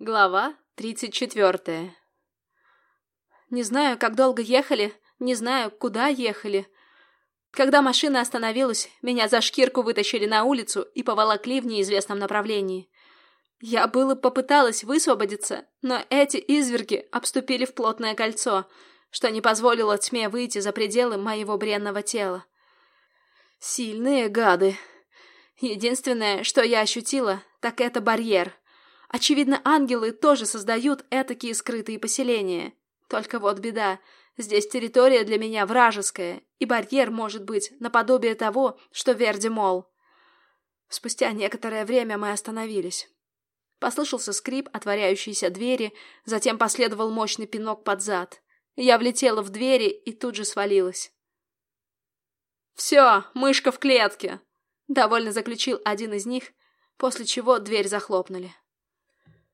Глава тридцать четвертая Не знаю, как долго ехали, не знаю, куда ехали. Когда машина остановилась, меня за шкирку вытащили на улицу и поволокли в неизвестном направлении. Я было попыталась высвободиться, но эти изверги обступили в плотное кольцо, что не позволило тьме выйти за пределы моего бренного тела. Сильные гады. Единственное, что я ощутила, так это барьер — Очевидно, ангелы тоже создают этакие скрытые поселения. Только вот беда. Здесь территория для меня вражеская, и барьер может быть наподобие того, что Верди Мол. Спустя некоторое время мы остановились. Послышался скрип отворяющейся двери, затем последовал мощный пинок под зад. Я влетела в двери и тут же свалилась. «Все, мышка в клетке!» — довольно заключил один из них, после чего дверь захлопнули.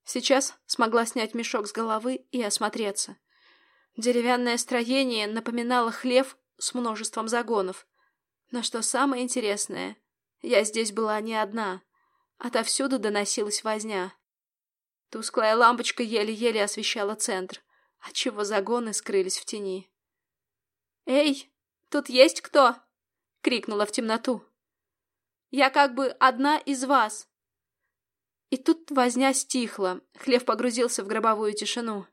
Сейчас смогла снять мешок с головы и осмотреться. Деревянное строение напоминало хлев с множеством загонов. Но что самое интересное, я здесь была не одна. Отовсюду доносилась возня. Тусклая лампочка еле-еле освещала центр, отчего загоны скрылись в тени. «Эй, тут есть кто?» — крикнула в темноту. «Я как бы одна из вас. И тут возня стихла, хлев погрузился в гробовую тишину.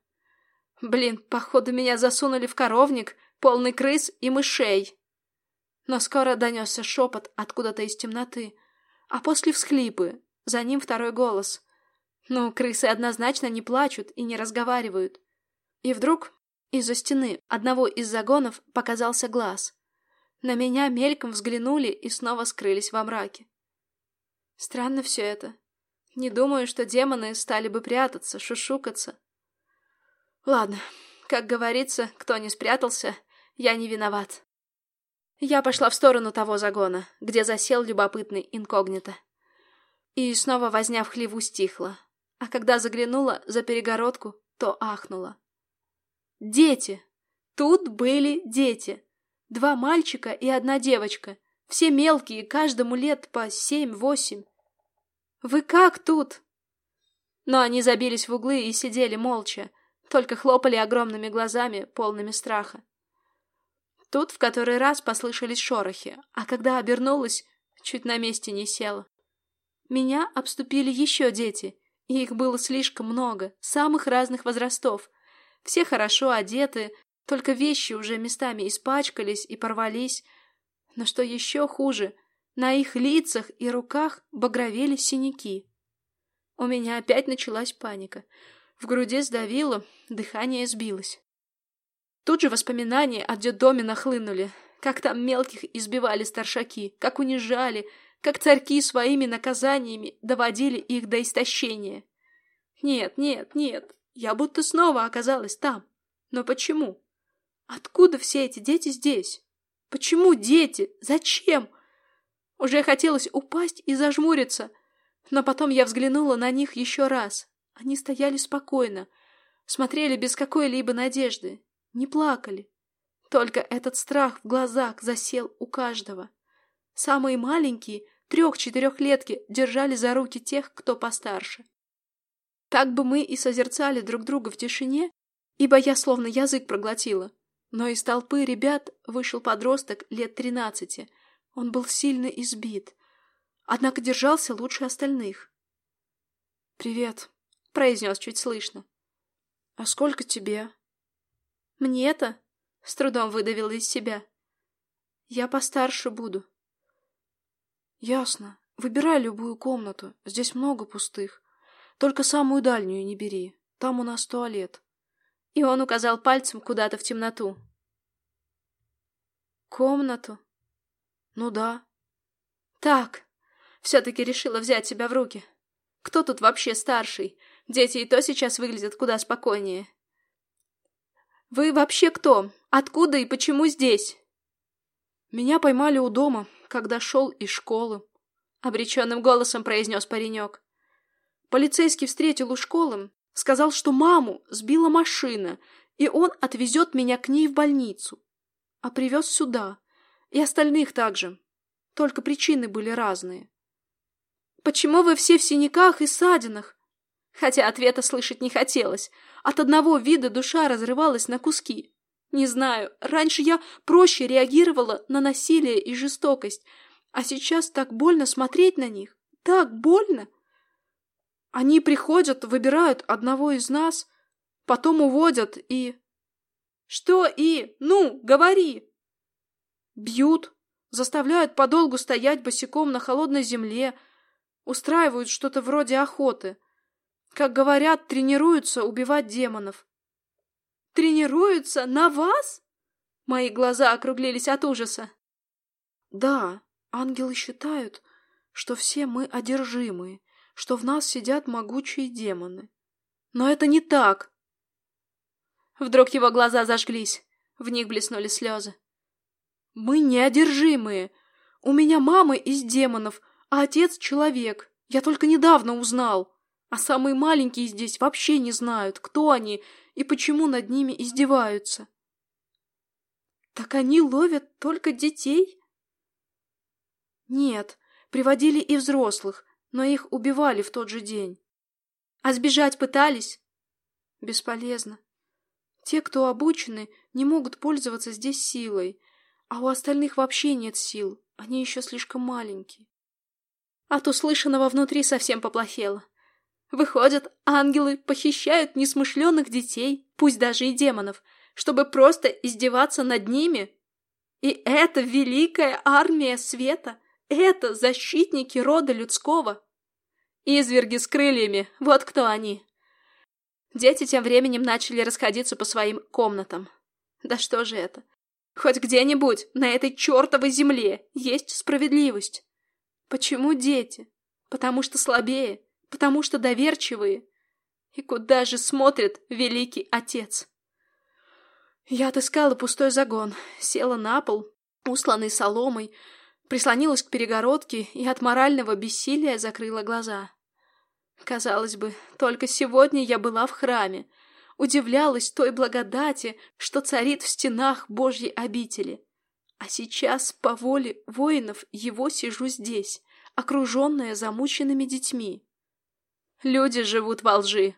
Блин, походу меня засунули в коровник, полный крыс и мышей. Но скоро донесся шепот откуда-то из темноты, а после всхлипы, за ним второй голос. Ну, крысы однозначно не плачут и не разговаривают. И вдруг из-за стены одного из загонов показался глаз. На меня мельком взглянули и снова скрылись во мраке. Странно все это. Не думаю, что демоны стали бы прятаться, шушукаться. Ладно, как говорится, кто не спрятался, я не виноват. Я пошла в сторону того загона, где засел любопытный инкогнито. И снова возня в хлеву стихла. А когда заглянула за перегородку, то ахнула. Дети! Тут были дети. Два мальчика и одна девочка. Все мелкие, каждому лет по семь-восемь. «Вы как тут?» Но они забились в углы и сидели молча, только хлопали огромными глазами, полными страха. Тут в который раз послышались шорохи, а когда обернулась, чуть на месте не села. Меня обступили еще дети, и их было слишком много, самых разных возрастов. Все хорошо одеты, только вещи уже местами испачкались и порвались. Но что еще хуже, на их лицах и руках багровели синяки. У меня опять началась паника. В груди сдавило, дыхание сбилось. Тут же воспоминания о детдоме нахлынули. Как там мелких избивали старшаки, как унижали, как царьки своими наказаниями доводили их до истощения. Нет, нет, нет, я будто снова оказалась там. Но почему? Откуда все эти дети здесь? Почему дети? Зачем? Уже хотелось упасть и зажмуриться, но потом я взглянула на них еще раз. Они стояли спокойно, смотрели без какой-либо надежды, не плакали. Только этот страх в глазах засел у каждого. Самые маленькие, трех-четырехлетки, держали за руки тех, кто постарше. Так бы мы и созерцали друг друга в тишине, ибо я словно язык проглотила. Но из толпы ребят вышел подросток лет тринадцати — он был сильно избит, однако держался лучше остальных. «Привет», — произнес чуть слышно. «А сколько тебе?» «Мне-то?» — с трудом выдавила из себя. «Я постарше буду». «Ясно. Выбирай любую комнату. Здесь много пустых. Только самую дальнюю не бери. Там у нас туалет». И он указал пальцем куда-то в темноту. «Комнату?» Ну да. Так, все-таки решила взять себя в руки. Кто тут вообще старший? Дети и то сейчас выглядят куда спокойнее. Вы вообще кто? Откуда и почему здесь? Меня поймали у дома, когда шел из школы. Обреченным голосом произнес паренек. Полицейский встретил у школы, сказал, что маму сбила машина, и он отвезет меня к ней в больницу. А привез сюда. И остальных также. Только причины были разные. «Почему вы все в синяках и ссадинах?» хотя ответа слышать не хотелось. От одного вида душа разрывалась на куски. Не знаю, раньше я проще реагировала на насилие и жестокость, а сейчас так больно смотреть на них. Так больно. Они приходят, выбирают одного из нас, потом уводят и... Что и? Ну, говори! Бьют, заставляют подолгу стоять босиком на холодной земле, устраивают что-то вроде охоты. Как говорят, тренируются убивать демонов. Тренируются на вас? Мои глаза округлились от ужаса. Да, ангелы считают, что все мы одержимые, что в нас сидят могучие демоны. Но это не так. Вдруг его глаза зажглись, в них блеснули слезы. Мы неодержимые. У меня мама из демонов, а отец человек. Я только недавно узнал. А самые маленькие здесь вообще не знают, кто они и почему над ними издеваются. Так они ловят только детей? Нет, приводили и взрослых, но их убивали в тот же день. А сбежать пытались? Бесполезно. Те, кто обучены, не могут пользоваться здесь силой, а у остальных вообще нет сил, они еще слишком маленькие. От услышанного внутри совсем поплохело. Выходят, ангелы похищают несмышленных детей, пусть даже и демонов, чтобы просто издеваться над ними? И это великая армия света, это защитники рода людского. Изверги с крыльями, вот кто они. Дети тем временем начали расходиться по своим комнатам. Да что же это? Хоть где-нибудь на этой чертовой земле есть справедливость. Почему дети? Потому что слабее, потому что доверчивые. И куда же смотрит великий отец? Я отыскала пустой загон, села на пол, усланный соломой, прислонилась к перегородке и от морального бессилия закрыла глаза. Казалось бы, только сегодня я была в храме, удивлялась той благодати, что царит в стенах Божьей обители. А сейчас, по воле воинов, его сижу здесь, окруженная замученными детьми. Люди живут во лжи.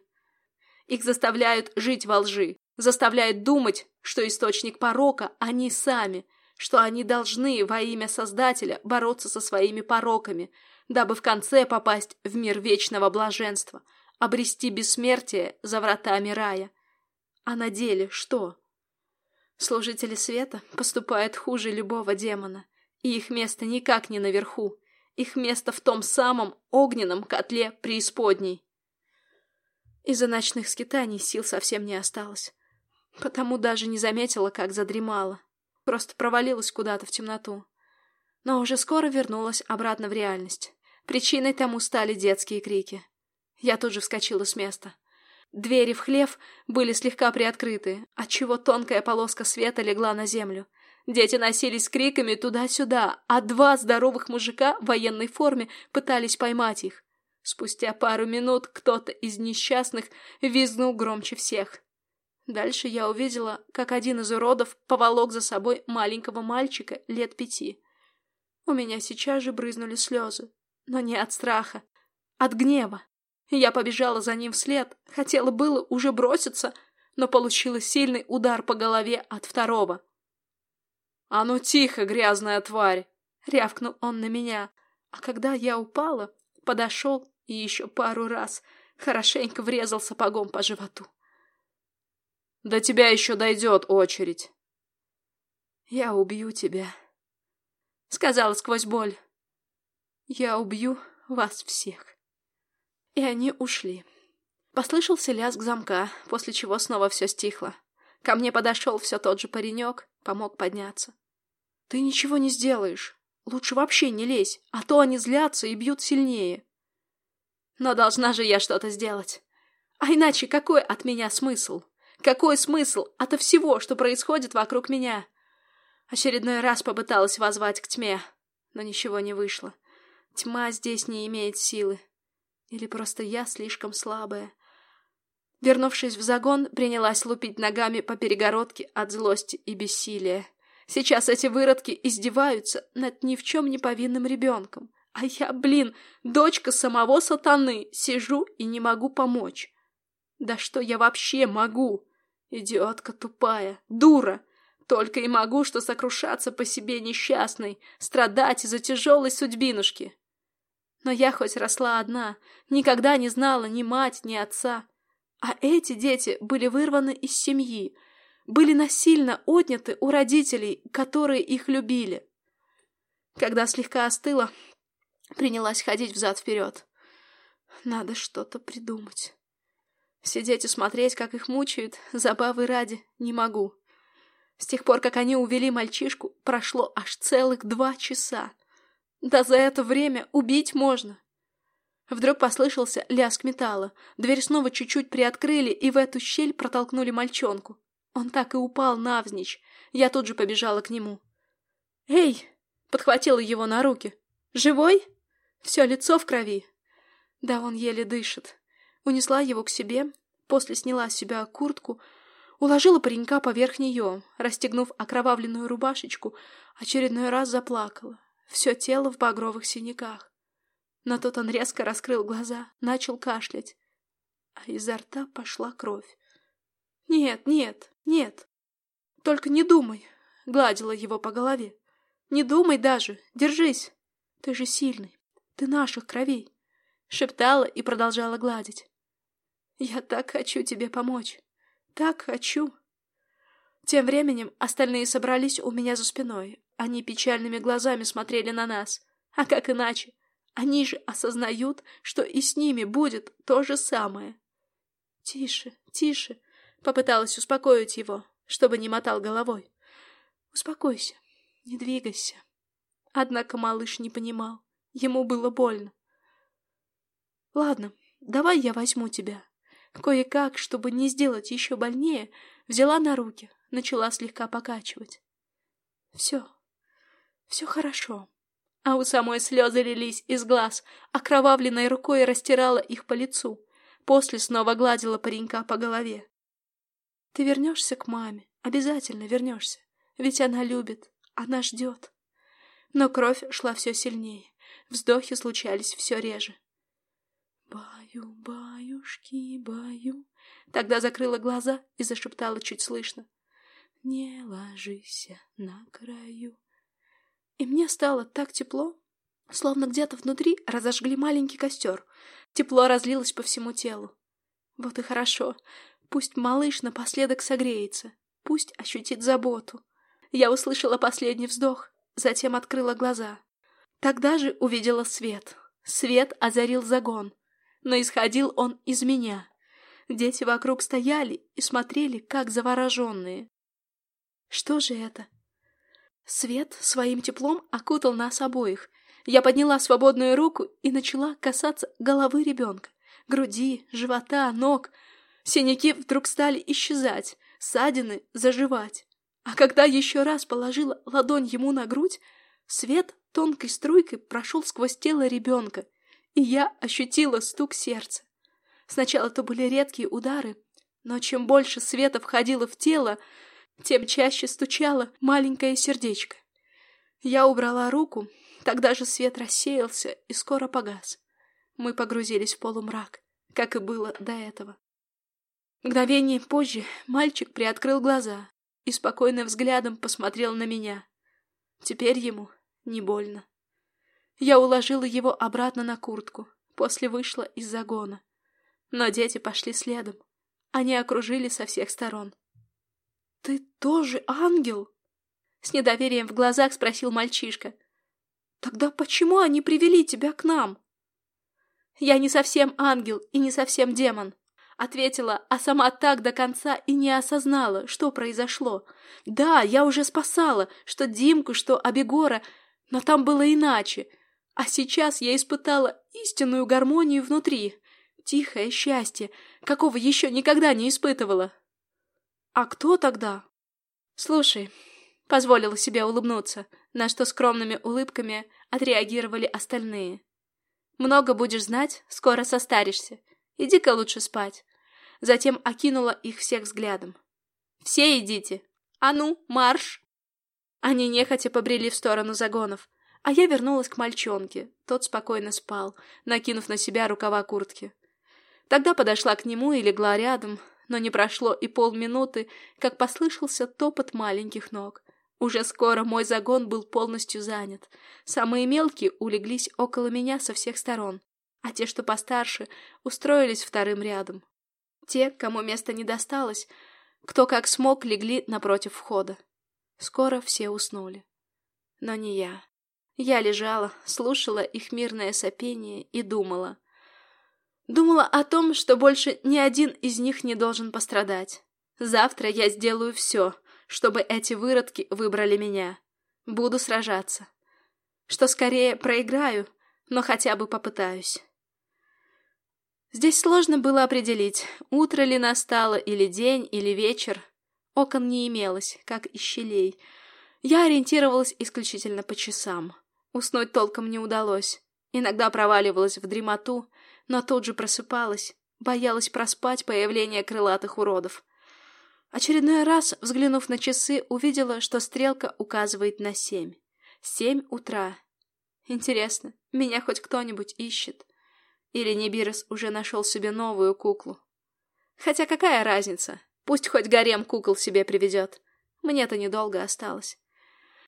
Их заставляют жить во лжи, заставляют думать, что источник порока они сами, что они должны во имя Создателя бороться со своими пороками, дабы в конце попасть в мир вечного блаженства, обрести бессмертие за вратами рая. А на деле что? Служители света поступают хуже любого демона, и их место никак не наверху, их место в том самом огненном котле преисподней. Из-за ночных скитаний сил совсем не осталось, потому даже не заметила, как задремала, просто провалилась куда-то в темноту. Но уже скоро вернулась обратно в реальность. Причиной тому стали детские крики. Я тут же вскочила с места. Двери в хлев были слегка приоткрыты, отчего тонкая полоска света легла на землю. Дети носились криками туда-сюда, а два здоровых мужика в военной форме пытались поймать их. Спустя пару минут кто-то из несчастных визгнул громче всех. Дальше я увидела, как один из уродов поволок за собой маленького мальчика лет пяти. У меня сейчас же брызнули слезы, но не от страха, от гнева. Я побежала за ним вслед, хотела было уже броситься, но получила сильный удар по голове от второго. «А ну тихо, грязная тварь!» — рявкнул он на меня, а когда я упала, подошел и еще пару раз хорошенько врезал сапогом по животу. «До тебя еще дойдет очередь!» «Я убью тебя», — сказала сквозь боль. «Я убью вас всех». И они ушли. Послышался лязг замка, после чего снова все стихло. Ко мне подошел все тот же паренек, помог подняться. «Ты ничего не сделаешь. Лучше вообще не лезь, а то они злятся и бьют сильнее». «Но должна же я что-то сделать. А иначе какой от меня смысл? Какой смысл ото всего, что происходит вокруг меня?» Очередной раз попыталась возвать к тьме, но ничего не вышло. Тьма здесь не имеет силы. Или просто я слишком слабая? Вернувшись в загон, принялась лупить ногами по перегородке от злости и бессилия. Сейчас эти выродки издеваются над ни в чем не повинным ребенком, А я, блин, дочка самого сатаны, сижу и не могу помочь. Да что я вообще могу? Идиотка тупая, дура. Только и могу что сокрушаться по себе несчастной, страдать из-за тяжелой судьбинушки. Но я хоть росла одна, никогда не знала ни мать, ни отца. А эти дети были вырваны из семьи, были насильно отняты у родителей, которые их любили. Когда слегка остыла, принялась ходить взад-вперед. Надо что-то придумать. Сидеть и смотреть, как их мучают, забавы ради, не могу. С тех пор, как они увели мальчишку, прошло аж целых два часа. Да за это время убить можно. Вдруг послышался лязг металла. Дверь снова чуть-чуть приоткрыли, и в эту щель протолкнули мальчонку. Он так и упал навзничь. Я тут же побежала к нему. «Эй!» — подхватила его на руки. «Живой?» Все лицо в крови. Да, он еле дышит. Унесла его к себе, после сняла с себя куртку, уложила паренька поверх нее, расстегнув окровавленную рубашечку, очередной раз заплакала. Все тело в багровых синяках. Но тут он резко раскрыл глаза, начал кашлять, а изо рта пошла кровь. «Нет, нет, нет, только не думай», — гладила его по голове. «Не думай даже, держись, ты же сильный, ты наших кровей», — шептала и продолжала гладить. «Я так хочу тебе помочь, так хочу». Тем временем остальные собрались у меня за спиной. Они печальными глазами смотрели на нас. А как иначе? Они же осознают, что и с ними будет то же самое. «Тише, тише», — попыталась успокоить его, чтобы не мотал головой. «Успокойся, не двигайся». Однако малыш не понимал. Ему было больно. «Ладно, давай я возьму тебя». Кое-как, чтобы не сделать еще больнее, взяла на руки, начала слегка покачивать. «Все, все хорошо» а у самой слезы лились из глаз, окровавленной рукой растирала их по лицу, после снова гладила паренька по голове. «Ты вернешься к маме, обязательно вернешься, ведь она любит, она ждет». Но кровь шла все сильнее, вздохи случались все реже. «Баю, баюшки, баю...» Тогда закрыла глаза и зашептала чуть слышно. «Не ложись на краю...» И мне стало так тепло, словно где-то внутри разожгли маленький костер. Тепло разлилось по всему телу. Вот и хорошо. Пусть малыш напоследок согреется. Пусть ощутит заботу. Я услышала последний вздох, затем открыла глаза. Тогда же увидела свет. Свет озарил загон. Но исходил он из меня. Дети вокруг стояли и смотрели, как завороженные. Что же это? Свет своим теплом окутал нас обоих. Я подняла свободную руку и начала касаться головы ребенка, груди, живота, ног. Синяки вдруг стали исчезать, ссадины заживать. А когда еще раз положила ладонь ему на грудь, свет тонкой струйкой прошел сквозь тело ребенка, и я ощутила стук сердца. Сначала это были редкие удары, но чем больше света входило в тело, тем чаще стучало маленькое сердечко. Я убрала руку, тогда же свет рассеялся и скоро погас. Мы погрузились в полумрак, как и было до этого. Мгновение позже мальчик приоткрыл глаза и спокойным взглядом посмотрел на меня. Теперь ему не больно. Я уложила его обратно на куртку, после вышла из загона. Но дети пошли следом. Они окружили со всех сторон. «Ты тоже ангел?» С недоверием в глазах спросил мальчишка. «Тогда почему они привели тебя к нам?» «Я не совсем ангел и не совсем демон», ответила, а сама так до конца и не осознала, что произошло. Да, я уже спасала, что Димку, что Абегора, но там было иначе. А сейчас я испытала истинную гармонию внутри, тихое счастье, какого еще никогда не испытывала. «А кто тогда?» «Слушай», — позволила себе улыбнуться, на что скромными улыбками отреагировали остальные. «Много будешь знать, скоро состаришься. Иди-ка лучше спать». Затем окинула их всех взглядом. «Все идите! А ну, марш!» Они нехотя побрели в сторону загонов, А я вернулась к мальчонке. Тот спокойно спал, накинув на себя рукава куртки. Тогда подошла к нему и легла рядом, но не прошло и полминуты, как послышался топот маленьких ног. Уже скоро мой загон был полностью занят. Самые мелкие улеглись около меня со всех сторон, а те, что постарше, устроились вторым рядом. Те, кому места не досталось, кто как смог, легли напротив входа. Скоро все уснули. Но не я. Я лежала, слушала их мирное сопение и думала. Думала о том, что больше ни один из них не должен пострадать. Завтра я сделаю все, чтобы эти выродки выбрали меня. Буду сражаться. Что скорее проиграю, но хотя бы попытаюсь. Здесь сложно было определить, утро ли настало, или день, или вечер. Окон не имелось, как и щелей. Я ориентировалась исключительно по часам. Уснуть толком не удалось. Иногда проваливалась в дремоту, но тут же просыпалась, боялась проспать появление крылатых уродов. Очередной раз, взглянув на часы, увидела, что стрелка указывает на семь. Семь утра. Интересно, меня хоть кто-нибудь ищет? Или Небирос уже нашел себе новую куклу? Хотя какая разница? Пусть хоть гарем кукол себе приведет. Мне-то недолго осталось.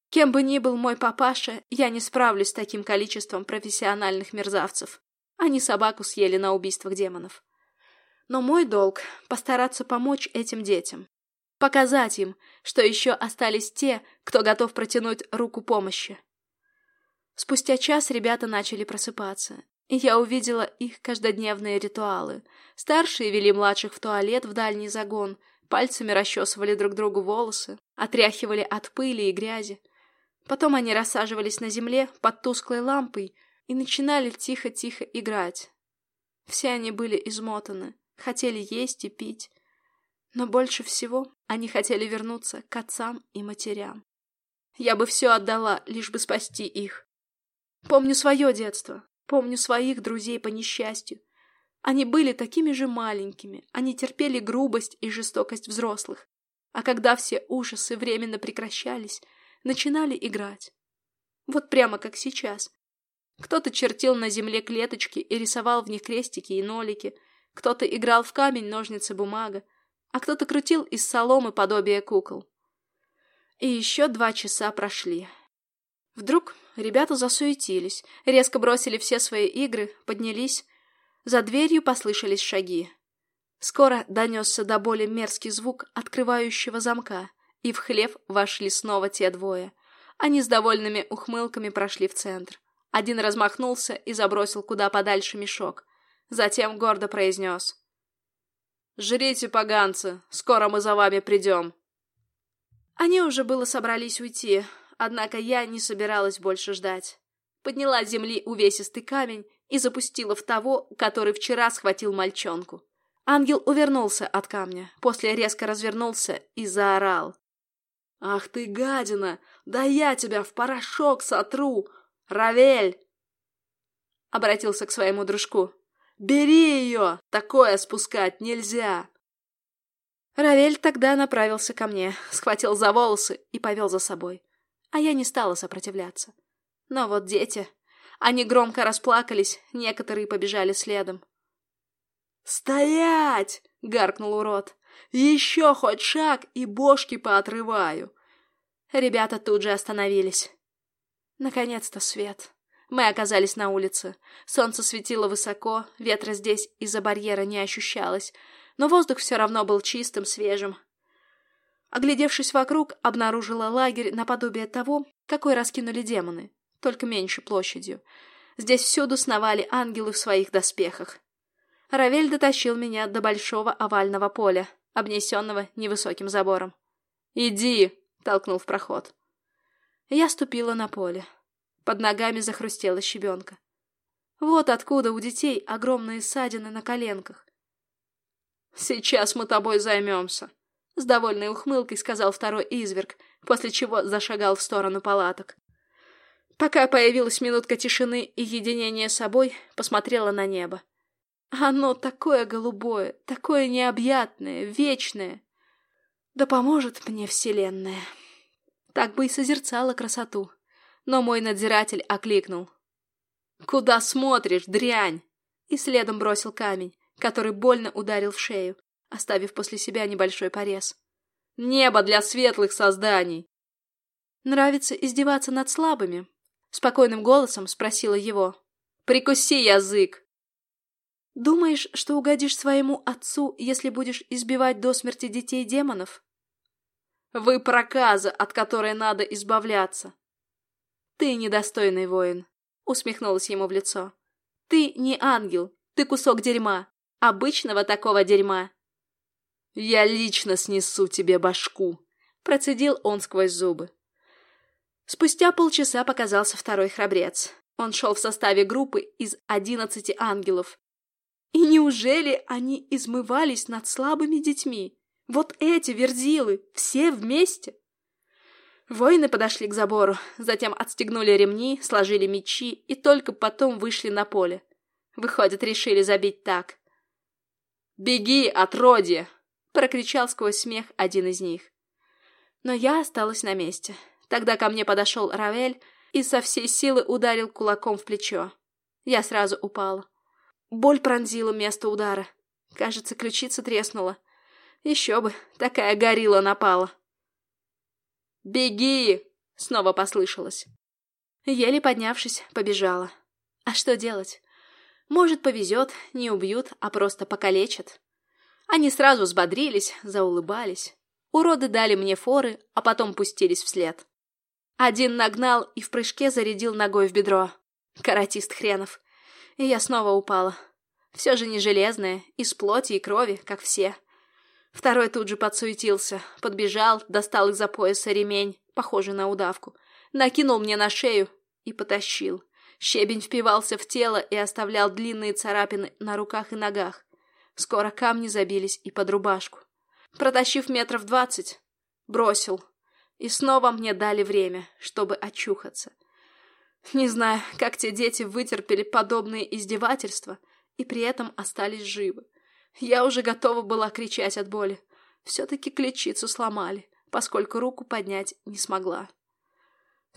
Кем бы ни был мой папаша, я не справлюсь с таким количеством профессиональных мерзавцев. Они собаку съели на убийствах демонов. Но мой долг — постараться помочь этим детям. Показать им, что еще остались те, кто готов протянуть руку помощи. Спустя час ребята начали просыпаться, и я увидела их каждодневные ритуалы. Старшие вели младших в туалет в дальний загон, пальцами расчесывали друг другу волосы, отряхивали от пыли и грязи. Потом они рассаживались на земле под тусклой лампой и начинали тихо-тихо играть. Все они были измотаны, хотели есть и пить, но больше всего они хотели вернуться к отцам и матерям. Я бы все отдала, лишь бы спасти их. Помню свое детство, помню своих друзей по несчастью. Они были такими же маленькими, они терпели грубость и жестокость взрослых. А когда все ужасы временно прекращались, начинали играть. Вот прямо как сейчас. Кто-то чертил на земле клеточки и рисовал в них крестики и нолики, кто-то играл в камень, ножницы, бумага, а кто-то крутил из соломы подобие кукол. И еще два часа прошли. Вдруг ребята засуетились, резко бросили все свои игры, поднялись. За дверью послышались шаги. Скоро донесся до боли мерзкий звук открывающего замка, и в хлев вошли снова те двое. Они с довольными ухмылками прошли в центр. Один размахнулся и забросил куда подальше мешок. Затем гордо произнес. «Жрите, поганцы, скоро мы за вами придем». Они уже было собрались уйти, однако я не собиралась больше ждать. Подняла с земли увесистый камень и запустила в того, который вчера схватил мальчонку. Ангел увернулся от камня, после резко развернулся и заорал. «Ах ты, гадина! Да я тебя в порошок сотру! Равель!» Обратился к своему дружку. «Бери ее! Такое спускать нельзя!» Равель тогда направился ко мне, схватил за волосы и повел за собой. А я не стала сопротивляться. Но вот дети... Они громко расплакались, некоторые побежали следом. «Стоять!» — гаркнул урод. Еще хоть шаг, и бошки поотрываю. Ребята тут же остановились. Наконец-то свет. Мы оказались на улице. Солнце светило высоко, ветра здесь из-за барьера не ощущалось, но воздух все равно был чистым, свежим. Оглядевшись вокруг, обнаружила лагерь наподобие того, какой раскинули демоны, только меньше площадью. Здесь всюду сновали ангелы в своих доспехах. Равель дотащил меня до большого овального поля обнесенного невысоким забором. «Иди!» — толкнул в проход. Я ступила на поле. Под ногами захрустела щебенка. Вот откуда у детей огромные ссадины на коленках. «Сейчас мы тобой займемся», — с довольной ухмылкой сказал второй изверг, после чего зашагал в сторону палаток. Пока появилась минутка тишины и единения с собой, посмотрела на небо. Оно такое голубое, такое необъятное, вечное. Да поможет мне Вселенная. Так бы и созерцала красоту. но мой надзиратель окликнул. «Куда смотришь, дрянь?» И следом бросил камень, который больно ударил в шею, оставив после себя небольшой порез. «Небо для светлых созданий!» «Нравится издеваться над слабыми?» Спокойным голосом спросила его. «Прикуси язык!» «Думаешь, что угодишь своему отцу, если будешь избивать до смерти детей демонов?» «Вы проказа, от которой надо избавляться!» «Ты недостойный воин», — усмехнулась ему в лицо. «Ты не ангел, ты кусок дерьма, обычного такого дерьма». «Я лично снесу тебе башку», — процедил он сквозь зубы. Спустя полчаса показался второй храбрец. Он шел в составе группы из одиннадцати ангелов, и неужели они измывались над слабыми детьми? Вот эти верзилы, все вместе? Воины подошли к забору, затем отстегнули ремни, сложили мечи и только потом вышли на поле. Выходит, решили забить так. «Беги, отродье!» — прокричал сквозь смех один из них. Но я осталась на месте. Тогда ко мне подошел Равель и со всей силы ударил кулаком в плечо. Я сразу упала. Боль пронзила место удара. Кажется, ключица треснула. Еще бы, такая горилла напала. «Беги!» — снова послышалось. Еле поднявшись, побежала. А что делать? Может, повезет, не убьют, а просто покалечат. Они сразу взбодрились, заулыбались. Уроды дали мне форы, а потом пустились вслед. Один нагнал и в прыжке зарядил ногой в бедро. Каратист хренов и я снова упала. Все же не железная, из плоти и крови, как все. Второй тут же подсуетился, подбежал, достал из-за пояса ремень, похожий на удавку, накинул мне на шею и потащил. Щебень впивался в тело и оставлял длинные царапины на руках и ногах. Скоро камни забились и под рубашку. Протащив метров двадцать, бросил. И снова мне дали время, чтобы очухаться. Не знаю, как те дети вытерпели подобные издевательства и при этом остались живы. Я уже готова была кричать от боли. Все-таки ключицу сломали, поскольку руку поднять не смогла.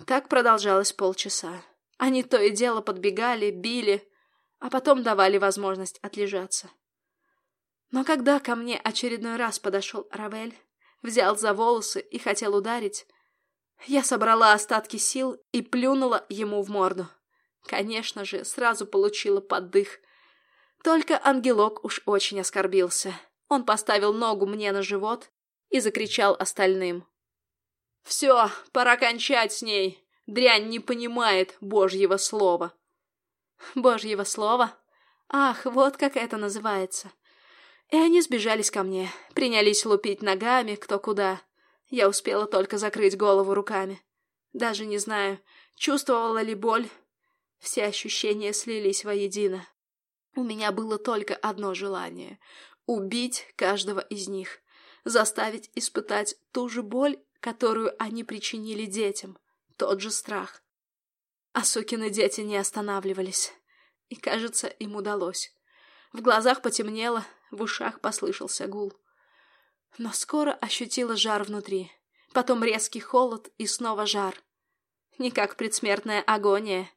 Так продолжалось полчаса. Они то и дело подбегали, били, а потом давали возможность отлежаться. Но когда ко мне очередной раз подошел Равель, взял за волосы и хотел ударить, я собрала остатки сил и плюнула ему в морду. Конечно же, сразу получила поддых. Только ангелок уж очень оскорбился. Он поставил ногу мне на живот и закричал остальным. «Все, пора кончать с ней. Дрянь не понимает божьего слова». «Божьего слова? Ах, вот как это называется». И они сбежались ко мне, принялись лупить ногами кто куда. Я успела только закрыть голову руками. Даже не знаю, чувствовала ли боль. Все ощущения слились воедино. У меня было только одно желание — убить каждого из них, заставить испытать ту же боль, которую они причинили детям, тот же страх. А сукины дети не останавливались. И, кажется, им удалось. В глазах потемнело, в ушах послышался гул но скоро ощутила жар внутри. Потом резкий холод и снова жар. Не как предсмертная агония.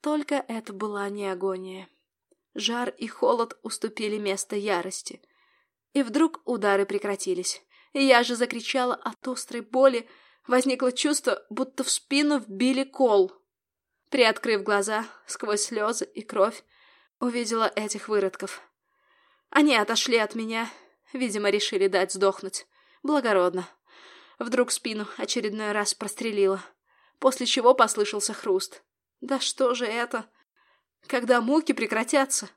Только это была не агония. Жар и холод уступили место ярости. И вдруг удары прекратились. Я же закричала от острой боли. Возникло чувство, будто в спину вбили кол. Приоткрыв глаза, сквозь слезы и кровь, увидела этих выродков. Они отошли от меня, Видимо, решили дать сдохнуть. Благородно. Вдруг спину очередной раз прострелила. После чего послышался хруст. Да что же это? Когда муки прекратятся?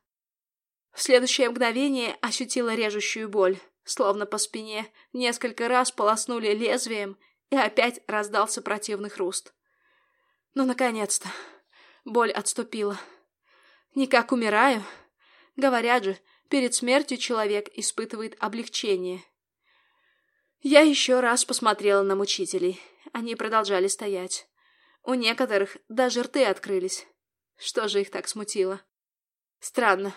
В следующее мгновение ощутила режущую боль. Словно по спине несколько раз полоснули лезвием, и опять раздался противный хруст. Ну, наконец-то. Боль отступила. Никак умираю. Говорят же, Перед смертью человек испытывает облегчение. Я еще раз посмотрела на мучителей. Они продолжали стоять. У некоторых даже рты открылись. Что же их так смутило? Странно.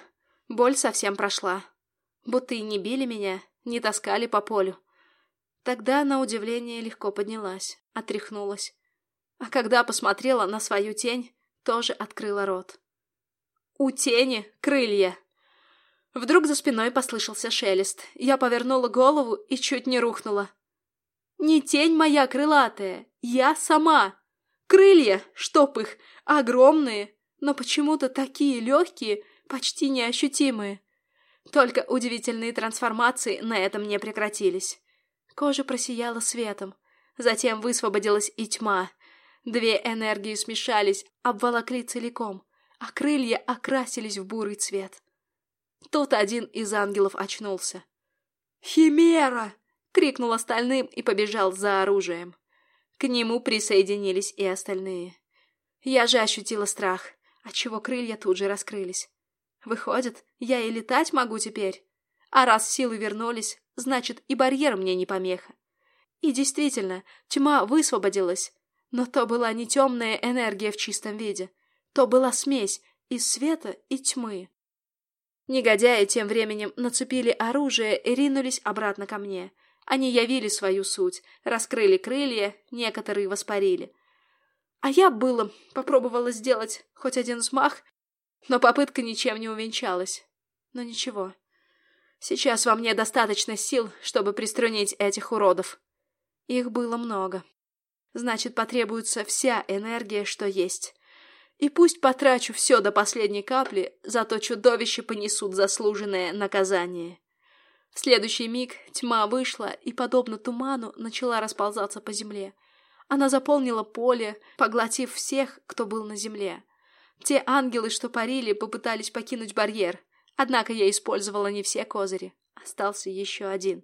Боль совсем прошла. Будто и не били меня, не таскали по полю. Тогда, на удивление, легко поднялась, отряхнулась. А когда посмотрела на свою тень, тоже открыла рот. У тени крылья. Вдруг за спиной послышался шелест. Я повернула голову и чуть не рухнула. Не тень моя крылатая, я сама. Крылья, чтоб их, огромные, но почему-то такие легкие, почти неощутимые. Только удивительные трансформации на этом не прекратились. Кожа просияла светом. Затем высвободилась и тьма. Две энергии смешались, обволокли целиком, а крылья окрасились в бурый цвет. Тут один из ангелов очнулся. «Химера!» — крикнул остальным и побежал за оружием. К нему присоединились и остальные. Я же ощутила страх, отчего крылья тут же раскрылись. Выходит, я и летать могу теперь. А раз силы вернулись, значит и барьер мне не помеха. И действительно, тьма высвободилась. Но то была не темная энергия в чистом виде. То была смесь из света и тьмы. Негодяи тем временем нацепили оружие и ринулись обратно ко мне. Они явили свою суть, раскрыли крылья, некоторые воспарили. А я было попробовала сделать хоть один взмах но попытка ничем не увенчалась. Но ничего. Сейчас во мне достаточно сил, чтобы приструнить этих уродов. Их было много. Значит, потребуется вся энергия, что есть. И пусть потрачу все до последней капли, зато чудовища понесут заслуженное наказание. В следующий миг тьма вышла и, подобно туману, начала расползаться по земле. Она заполнила поле, поглотив всех, кто был на земле. Те ангелы, что парили, попытались покинуть барьер. Однако я использовала не все козыри. Остался еще один.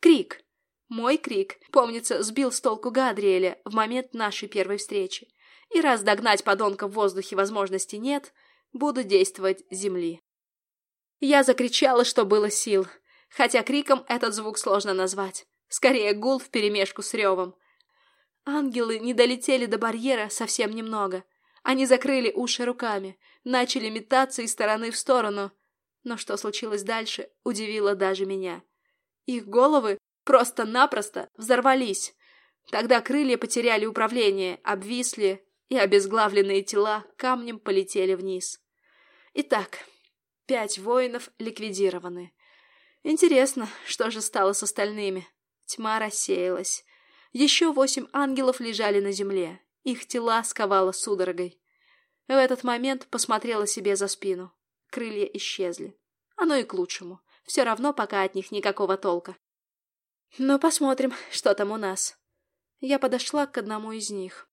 Крик. Мой крик, помнится, сбил с толку Гадриэля в момент нашей первой встречи. И раз догнать подонка в воздухе возможности нет, буду действовать земли. Я закричала, что было сил. Хотя криком этот звук сложно назвать. Скорее гул вперемешку с ревом. Ангелы не долетели до барьера совсем немного — они закрыли уши руками, начали метаться из стороны в сторону. Но что случилось дальше, удивило даже меня. Их головы просто-напросто взорвались. Тогда крылья потеряли управление, обвисли, и обезглавленные тела камнем полетели вниз. Итак, пять воинов ликвидированы. Интересно, что же стало с остальными? Тьма рассеялась. Еще восемь ангелов лежали на земле. Их тела сковало судорогой. В этот момент посмотрела себе за спину. Крылья исчезли. Оно и к лучшему. Все равно пока от них никакого толка. Но посмотрим, что там у нас. Я подошла к одному из них.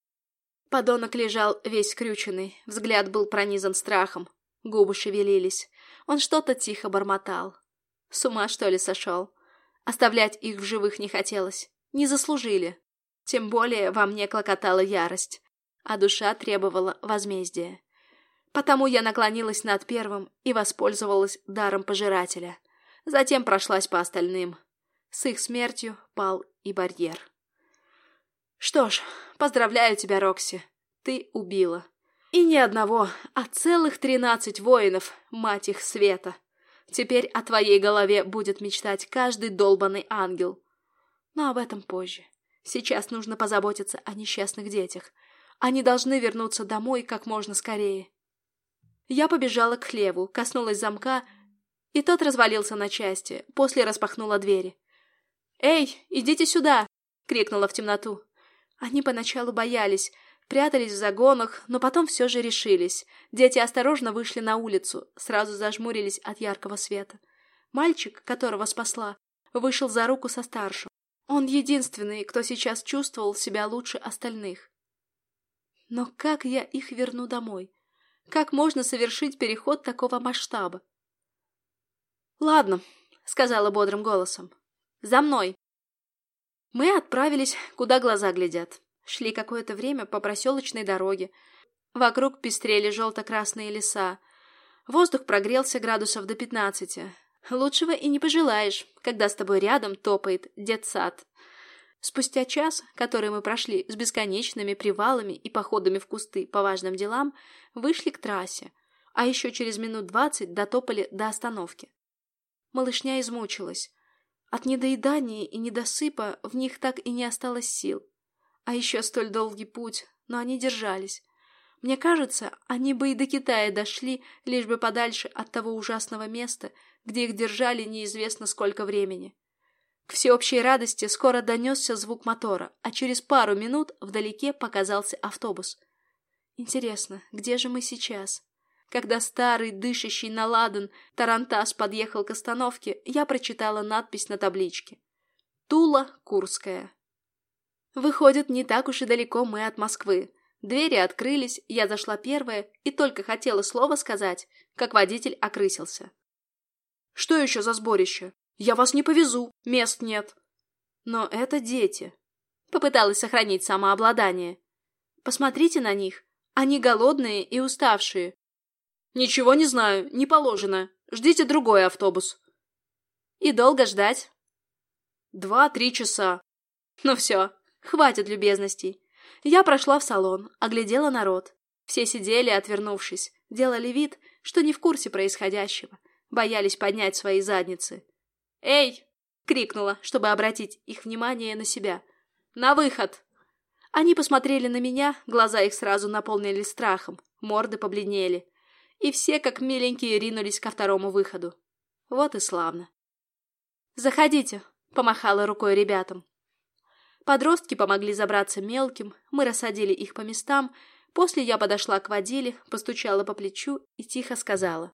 Подонок лежал весь скрюченный, взгляд был пронизан страхом, губы шевелились. Он что-то тихо бормотал. С ума, что ли, сошел? Оставлять их в живых не хотелось. Не заслужили. Тем более во мне клокотала ярость, а душа требовала возмездия. Потому я наклонилась над первым и воспользовалась даром пожирателя. Затем прошлась по остальным. С их смертью пал и барьер. Что ж, поздравляю тебя, Рокси. Ты убила. И не одного, а целых тринадцать воинов, мать их света. Теперь о твоей голове будет мечтать каждый долбанный ангел. Но об этом позже. Сейчас нужно позаботиться о несчастных детях. Они должны вернуться домой как можно скорее. Я побежала к хлеву, коснулась замка, и тот развалился на части, после распахнула двери. «Эй, идите сюда!» — крикнула в темноту. Они поначалу боялись, прятались в загонах, но потом все же решились. Дети осторожно вышли на улицу, сразу зажмурились от яркого света. Мальчик, которого спасла, вышел за руку со старшим. Он единственный, кто сейчас чувствовал себя лучше остальных. Но как я их верну домой? Как можно совершить переход такого масштаба? «Ладно», — сказала бодрым голосом. «За мной!» Мы отправились, куда глаза глядят. Шли какое-то время по проселочной дороге. Вокруг пестрели желто-красные леса. Воздух прогрелся градусов до пятнадцати. Лучшего и не пожелаешь, когда с тобой рядом топает детсад. Спустя час, который мы прошли с бесконечными привалами и походами в кусты по важным делам, вышли к трассе, а еще через минут двадцать дотопали до остановки. Малышня измучилась. От недоедания и недосыпа в них так и не осталось сил. А еще столь долгий путь, но они держались. Мне кажется, они бы и до Китая дошли, лишь бы подальше от того ужасного места, где их держали неизвестно сколько времени. К всеобщей радости скоро донесся звук мотора, а через пару минут вдалеке показался автобус. Интересно, где же мы сейчас? Когда старый, дышащий на ладан Тарантас подъехал к остановке, я прочитала надпись на табличке. Тула, Курская. Выходит, не так уж и далеко мы от Москвы. Двери открылись, я зашла первая и только хотела слово сказать, как водитель окрысился. «Что еще за сборище? Я вас не повезу, мест нет». «Но это дети». Попыталась сохранить самообладание. «Посмотрите на них. Они голодные и уставшие». «Ничего не знаю, не положено. Ждите другой автобус». «И долго ждать?» «Два-три часа». «Ну все, хватит любезностей. Я прошла в салон, оглядела народ. Все сидели, отвернувшись, делали вид, что не в курсе происходящего, боялись поднять свои задницы. «Эй!» — крикнула, чтобы обратить их внимание на себя. «На выход!» Они посмотрели на меня, глаза их сразу наполнились страхом, морды побледнели. И все, как миленькие, ринулись ко второму выходу. Вот и славно. «Заходите!» — помахала рукой ребятам. Подростки помогли забраться мелким, мы рассадили их по местам, после я подошла к водиле, постучала по плечу и тихо сказала.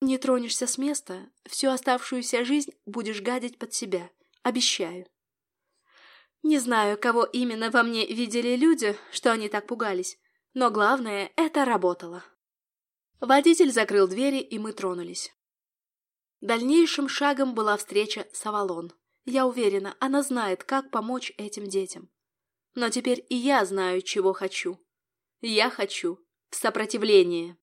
«Не тронешься с места, всю оставшуюся жизнь будешь гадить под себя, обещаю». Не знаю, кого именно во мне видели люди, что они так пугались, но главное, это работало. Водитель закрыл двери, и мы тронулись. Дальнейшим шагом была встреча с Авалон. Я уверена, она знает, как помочь этим детям. Но теперь и я знаю, чего хочу. Я хочу сопротивление.